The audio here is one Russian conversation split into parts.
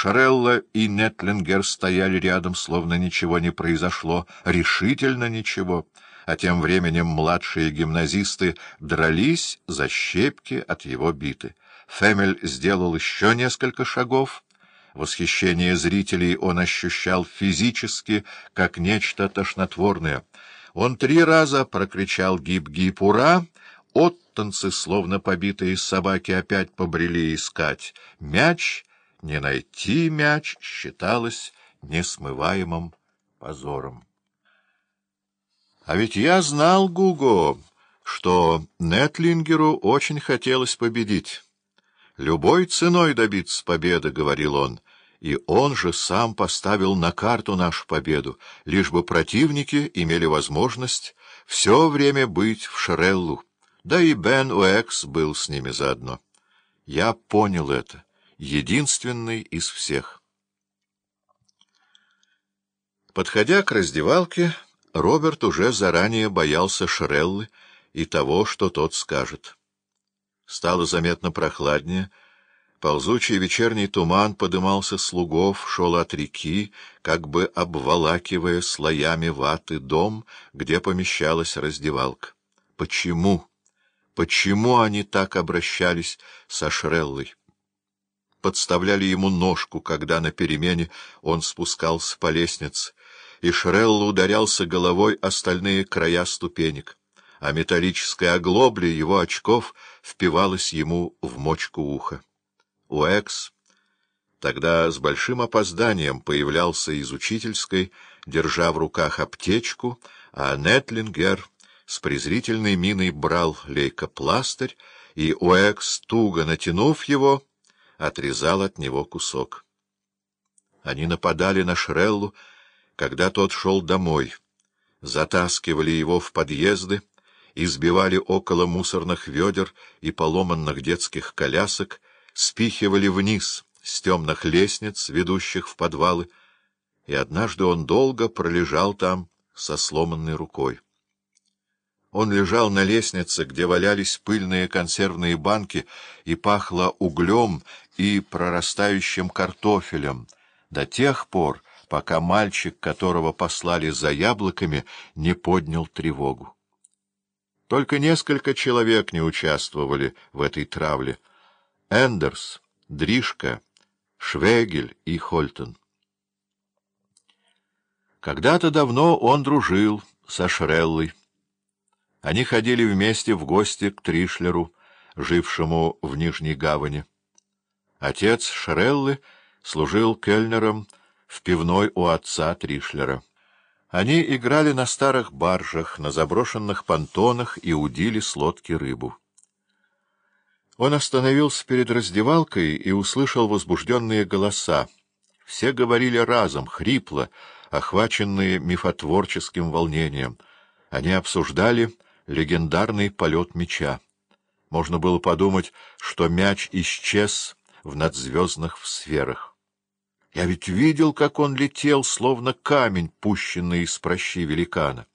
Шарелла и Нетлингер стояли рядом, словно ничего не произошло, решительно ничего, а тем временем младшие гимназисты дрались за щепки от его биты. Фемель сделал еще несколько шагов. Восхищение зрителей он ощущал физически, как нечто тошнотворное. Он три раза прокричал «Гиб-гиб, ура!» Оттанцы, словно побитые собаки, опять побрели искать мяч — не найти мяч считалось несмываемым позором. А ведь я знал, Гуго, что Нетлингеру очень хотелось победить. «Любой ценой добиться победы», — говорил он, — и он же сам поставил на карту нашу победу, лишь бы противники имели возможность все время быть в Шреллу. Да и Бен Уэкс был с ними заодно. Я понял это единственный из всех. Подходя к раздевалке, Роберт уже заранее боялся Шреллы и того, что тот скажет. Стало заметно прохладнее, ползучий вечерний туман подымался с лугов, шел от реки, как бы обволакивая слоями ваты дом, где помещалась раздевалка. Почему? Почему они так обращались со Шреллой? Подставляли ему ножку, когда на перемене он спускался по лестнице, и Шрелл ударялся головой остальные края ступенек, а металлическая оглобля его очков впивалась ему в мочку уха. Уэкс тогда с большим опозданием появлялся из учительской, держа в руках аптечку, а Нетлингер с презрительной миной брал лейкопластырь, и Уэкс, туго натянув его, отрезал от него кусок. Они нападали на Шреллу, когда тот шел домой, затаскивали его в подъезды, избивали около мусорных ведер и поломанных детских колясок, спихивали вниз с темных лестниц, ведущих в подвалы, и однажды он долго пролежал там со сломанной рукой. Он лежал на лестнице, где валялись пыльные консервные банки, и пахло углем и прорастающим картофелем, до тех пор, пока мальчик, которого послали за яблоками, не поднял тревогу. Только несколько человек не участвовали в этой травле. Эндерс, Дришка, Швегель и Хольтон. Когда-то давно он дружил со Шреллой. Они ходили вместе в гости к Тришлеру, жившему в Нижней Гавани. Отец Шреллы служил кельнером в пивной у отца Тришлера. Они играли на старых баржах, на заброшенных понтонах и удили с лодки рыбу. Он остановился перед раздевалкой и услышал возбужденные голоса. Все говорили разом, хрипло, охваченные мифотворческим волнением. Они обсуждали легендарный полет мяча. Можно было подумать, что мяч исчез в надзвездных сферах. Я ведь видел, как он летел, словно камень, пущенный из прощи великана.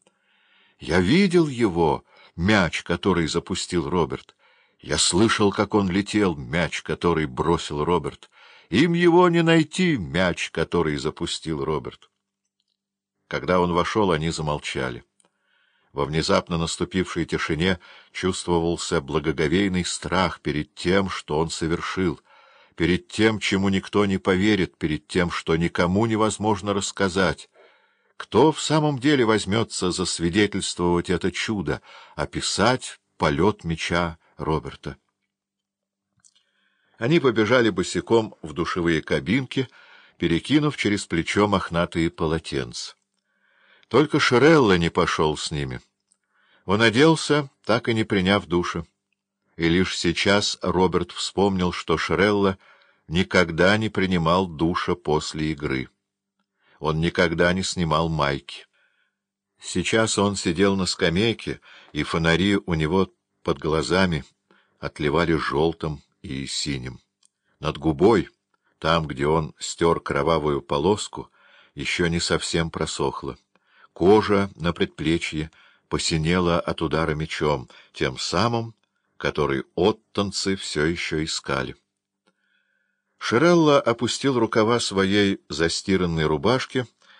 Я видел его, мяч, который запустил Роберт. Я слышал, как он летел, мяч, который бросил Роберт. Им его не найти, мяч, который запустил Роберт. Когда он вошел, они замолчали. Во внезапно наступившей тишине чувствовался благоговейный страх перед тем, что он совершил, перед тем, чему никто не поверит, перед тем, что никому невозможно рассказать. Кто в самом деле возьмется засвидетельствовать это чудо, описать полет меча Роберта? Они побежали босиком в душевые кабинки, перекинув через плечо мохнатые полотенца. Только Шерелла не пошел с ними. Он оделся, так и не приняв душа. И лишь сейчас Роберт вспомнил, что Шерелла никогда не принимал душа после игры. Он никогда не снимал майки. Сейчас он сидел на скамейке, и фонари у него под глазами отливали желтым и синим. Над губой, там, где он стер кровавую полоску, еще не совсем просохло. Кожа на предплечье посинела от удара мечом, тем самым, который оттанцы все еще искали. Ширелла опустил рукава своей застиранной рубашки